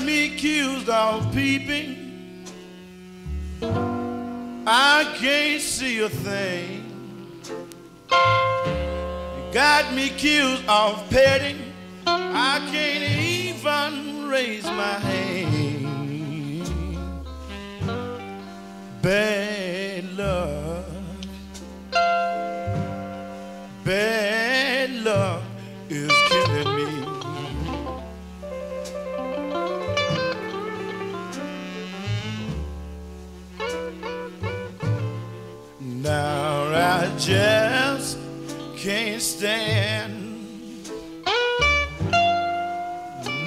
accused of peeping. I can't see a thing. You got me accused of petting. I can't even raise my hand. Bad just can't stand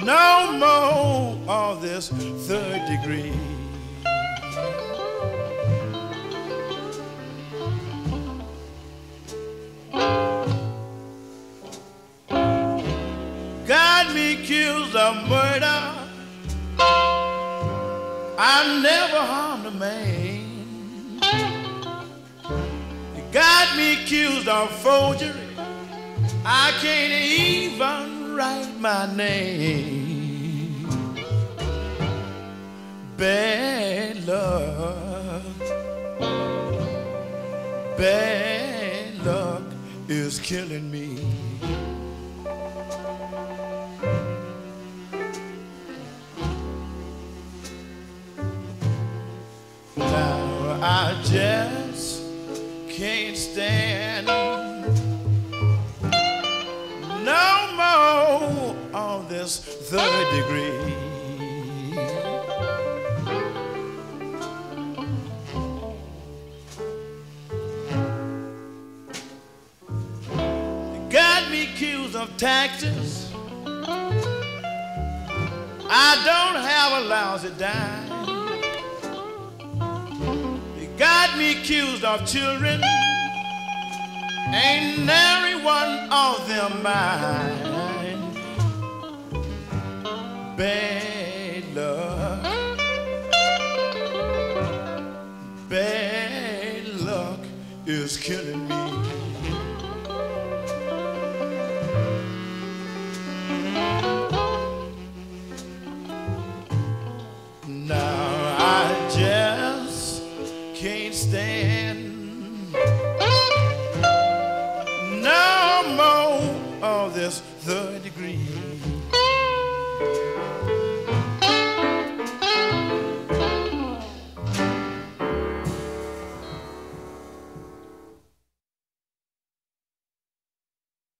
no more of this third degree. Got me accused of murder. I never harmed a man. Accused of forgery. I can't even write my name. Bad luck. Bad luck is killing me. Now I just can't stand no more of this third degree. Got me accused of taxes. I don't have a lousy dime. Me accused of children. Ain't nary one of them mine. Bad luck. Bad luck is killing me. Stand no more of this third degree.